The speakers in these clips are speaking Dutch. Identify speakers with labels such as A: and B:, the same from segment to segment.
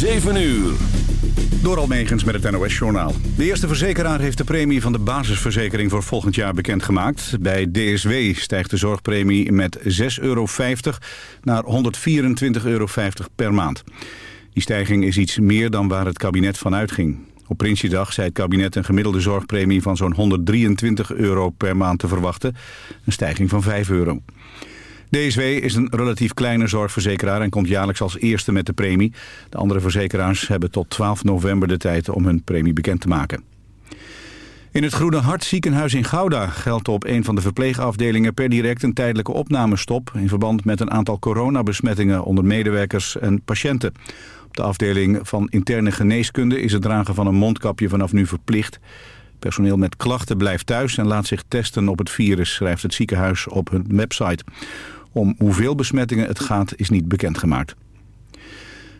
A: 7 uur.
B: Door Almegens met het NOS-journaal. De eerste verzekeraar heeft de premie van de basisverzekering voor volgend jaar bekendgemaakt. Bij DSW stijgt de zorgpremie met 6,50 euro naar 124,50 euro per maand. Die stijging is iets meer dan waar het kabinet van uitging. Op Prinsjesdag zei het kabinet een gemiddelde zorgpremie van zo'n 123 euro per maand te verwachten. Een stijging van 5 euro. DSW is een relatief kleine zorgverzekeraar en komt jaarlijks als eerste met de premie. De andere verzekeraars hebben tot 12 november de tijd om hun premie bekend te maken. In het Groene Hart ziekenhuis in Gouda geldt op een van de verpleegafdelingen per direct een tijdelijke opnamestop in verband met een aantal coronabesmettingen onder medewerkers en patiënten. Op de afdeling van interne geneeskunde is het dragen van een mondkapje vanaf nu verplicht. Personeel met klachten blijft thuis en laat zich testen op het virus, schrijft het ziekenhuis op hun website. Om hoeveel besmettingen het gaat is niet bekendgemaakt.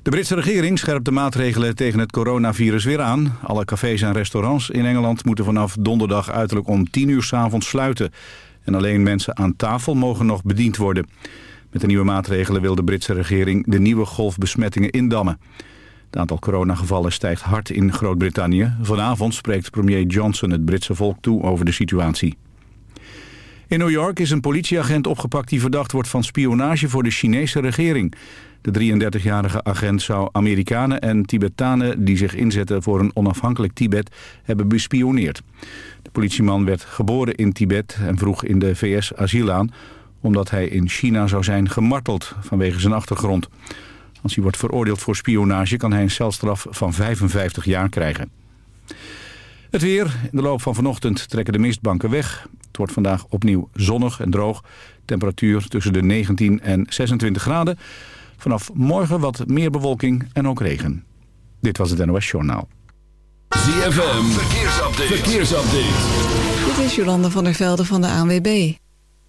B: De Britse regering scherpt de maatregelen tegen het coronavirus weer aan. Alle cafés en restaurants in Engeland moeten vanaf donderdag uiterlijk om 10 uur s avonds sluiten. En alleen mensen aan tafel mogen nog bediend worden. Met de nieuwe maatregelen wil de Britse regering de nieuwe golf besmettingen indammen. Het aantal coronagevallen stijgt hard in Groot-Brittannië. Vanavond spreekt premier Johnson het Britse volk toe over de situatie. In New York is een politieagent opgepakt die verdacht wordt van spionage voor de Chinese regering. De 33-jarige agent zou Amerikanen en Tibetanen die zich inzetten voor een onafhankelijk Tibet hebben bespioneerd. De politieman werd geboren in Tibet en vroeg in de VS asiel aan omdat hij in China zou zijn gemarteld vanwege zijn achtergrond. Als hij wordt veroordeeld voor spionage kan hij een celstraf van 55 jaar krijgen. Het weer. In de loop van vanochtend trekken de mistbanken weg. Het wordt vandaag opnieuw zonnig en droog. Temperatuur tussen de 19 en 26 graden. Vanaf morgen wat meer bewolking en ook regen. Dit was het NOS Journaal.
A: ZFM. Verkeersupdate. Verkeersupdate.
C: Dit is Jolande van der Velde van de ANWB.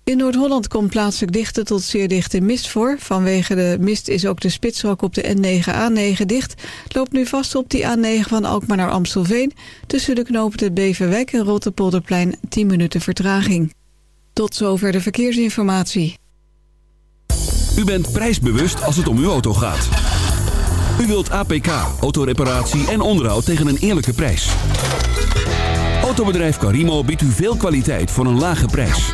C: In Noord-Holland komt plaatselijk dichte tot zeer dichte mist voor. Vanwege de mist is ook de spitsrook op de N9-A9 dicht. Het loopt nu vast op die A9 van Alkmaar naar Amstelveen... tussen de knopen de Beverwijk en Rotterpolderplein 10 minuten vertraging. Tot zover de verkeersinformatie.
A: U bent prijsbewust als het om uw auto gaat. U wilt APK, autoreparatie en onderhoud tegen een eerlijke prijs. Autobedrijf Carimo biedt u veel kwaliteit voor een lage prijs.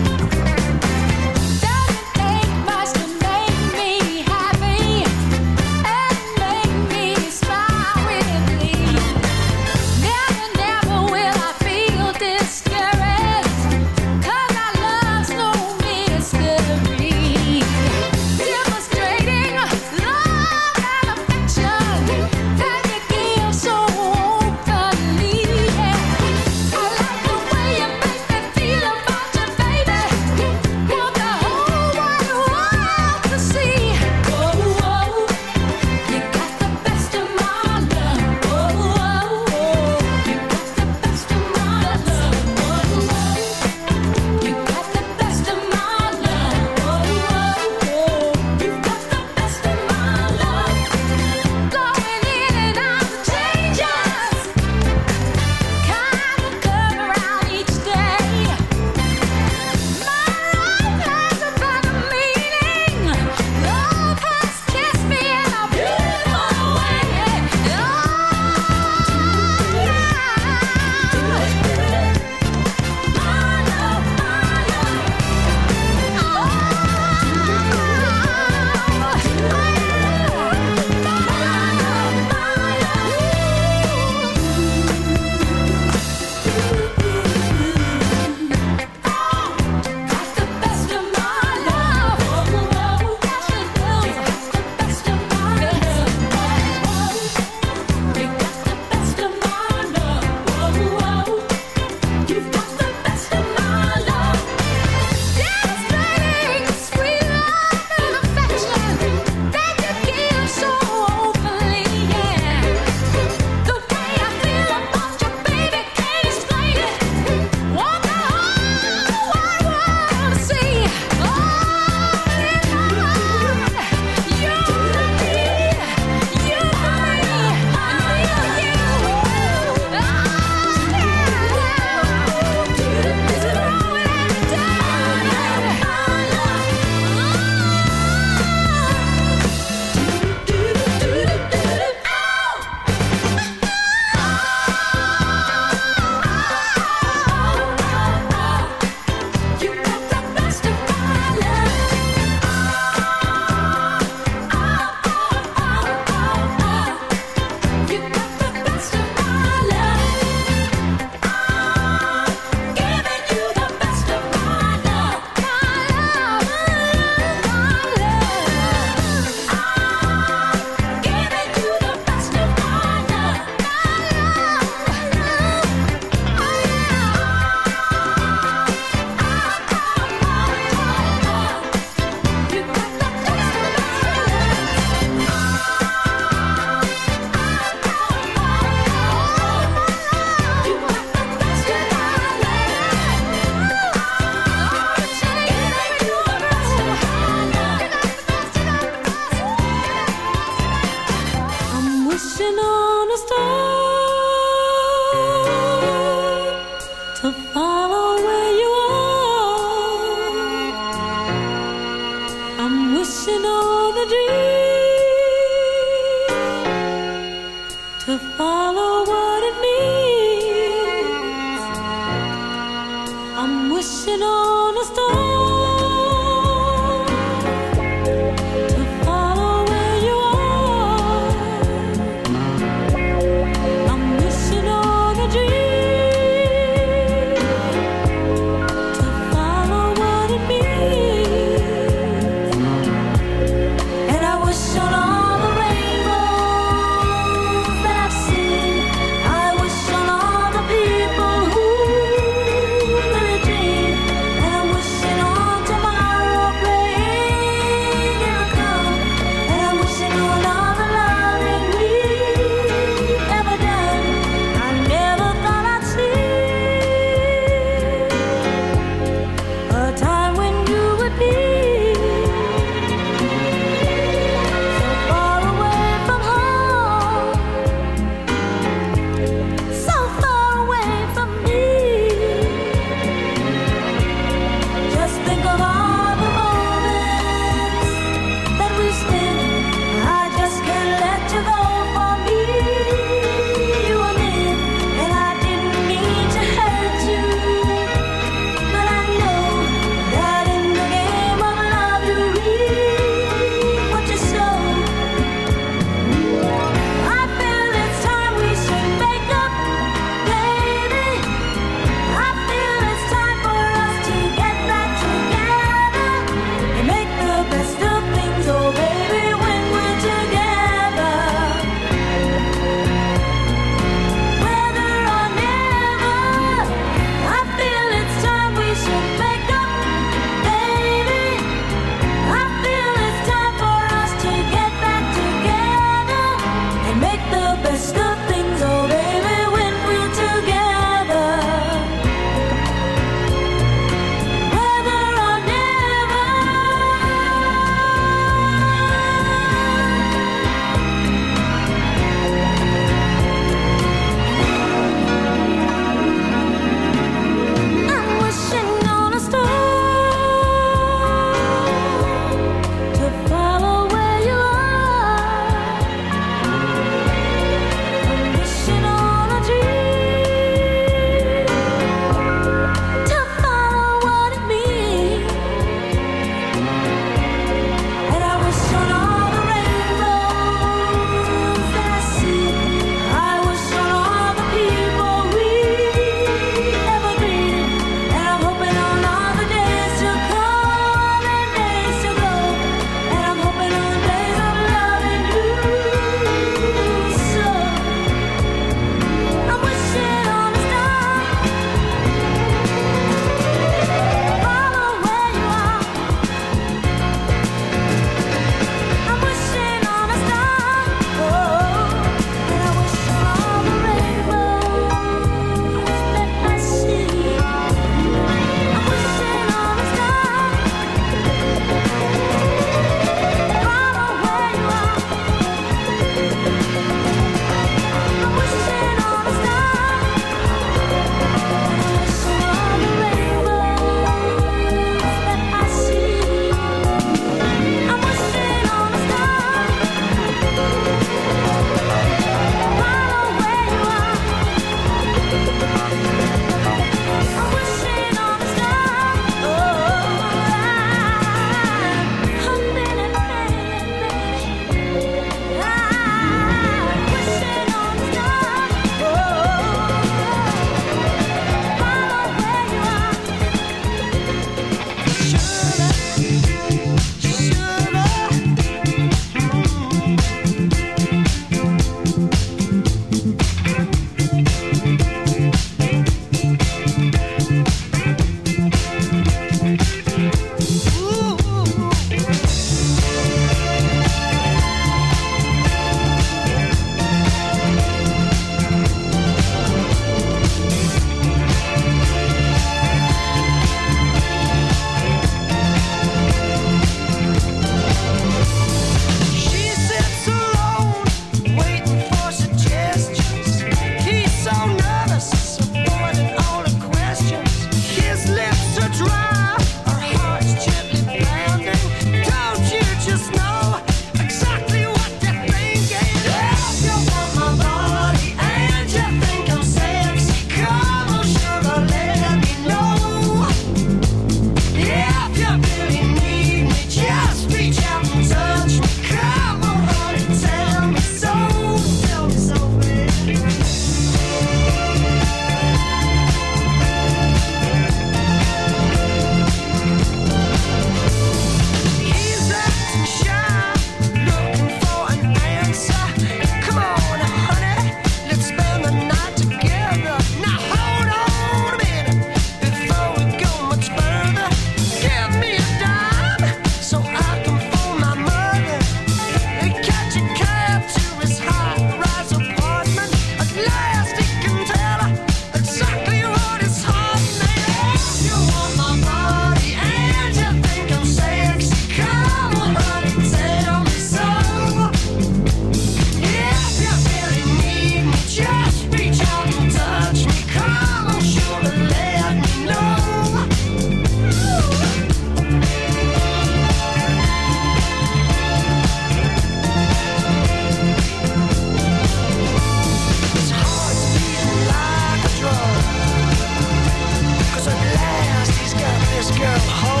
A: girl home.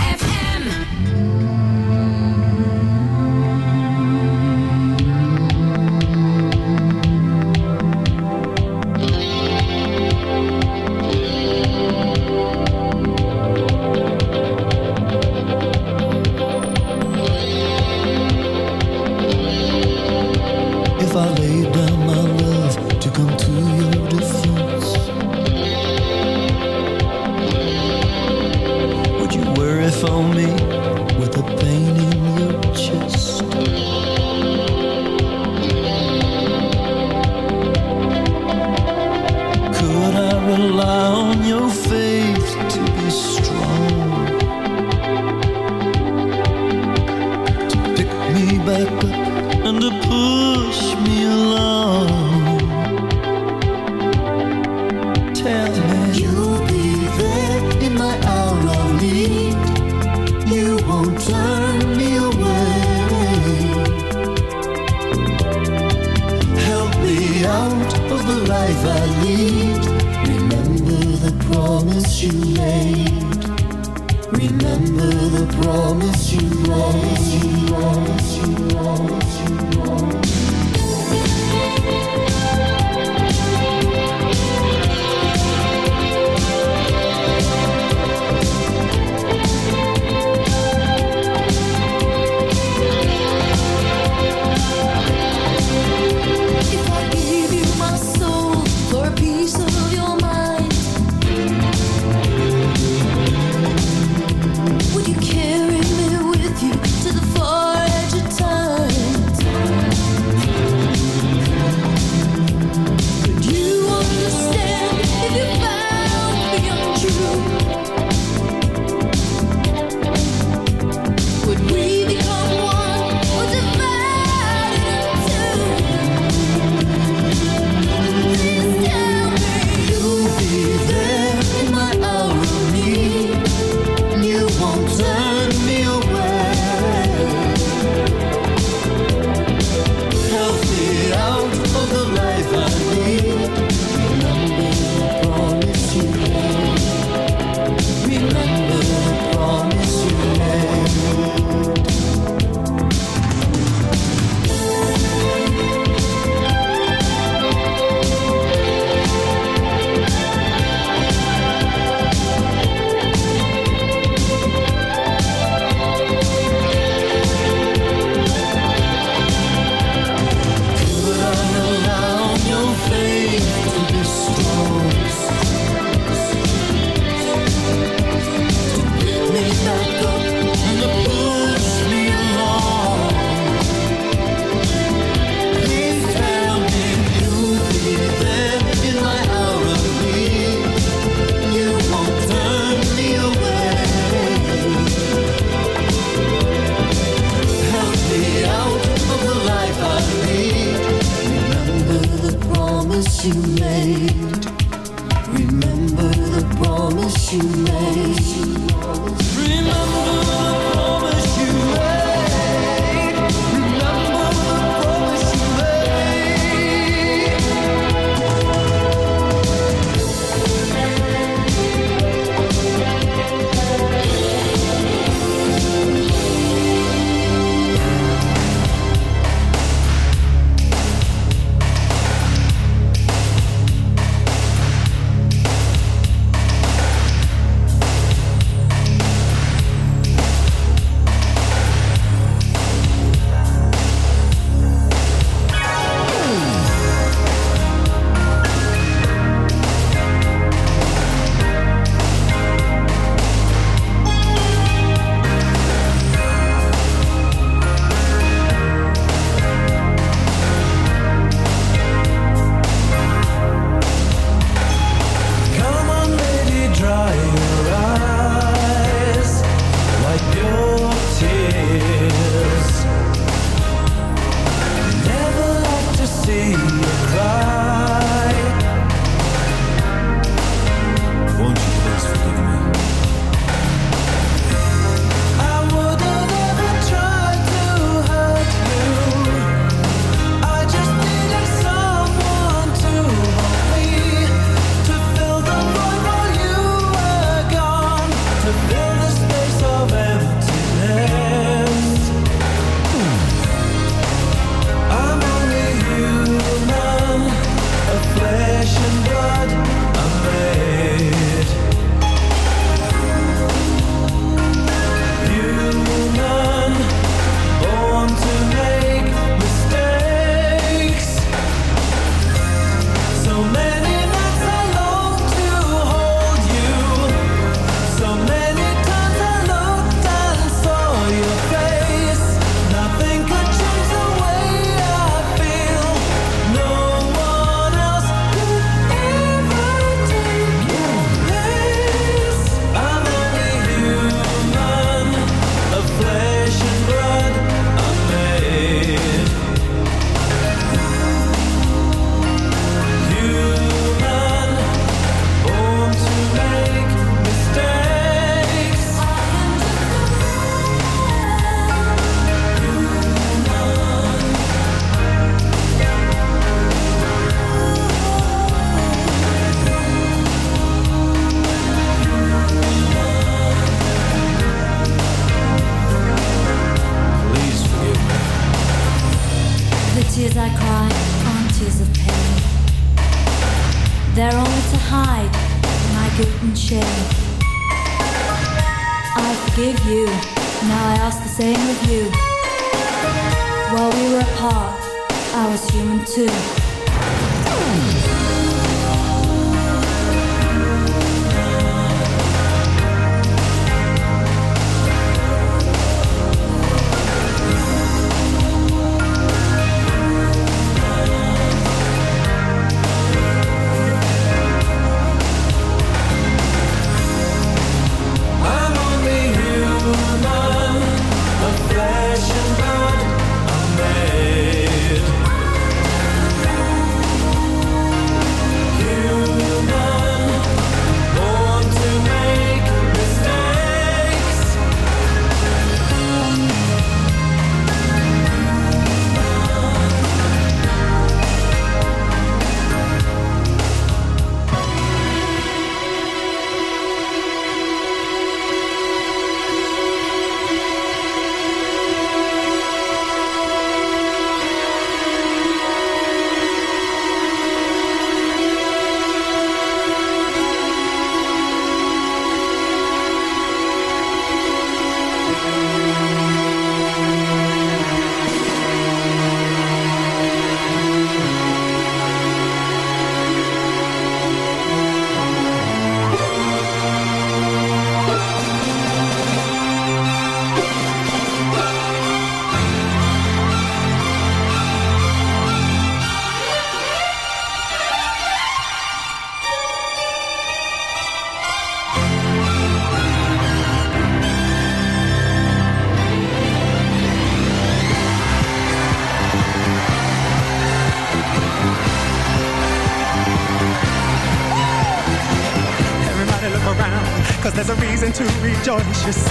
D: Just.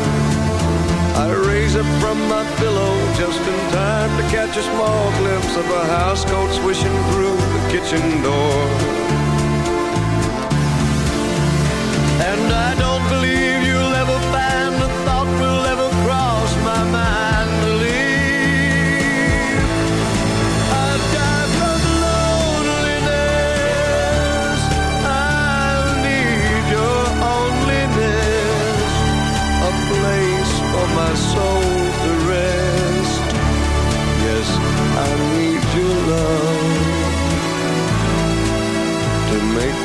E: Raise up from my pillow just in time to catch a small glimpse of a housecoat swishing through the kitchen door. And I don't believe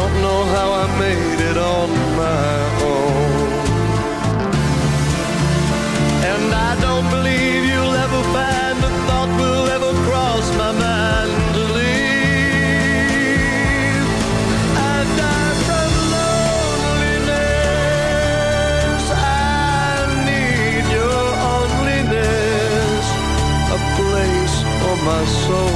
E: don't know how I made it on my own. And I don't believe you'll ever find the thought will ever cross my mind to leave.
F: I die from loneliness. I need your onlyness, a place for my soul.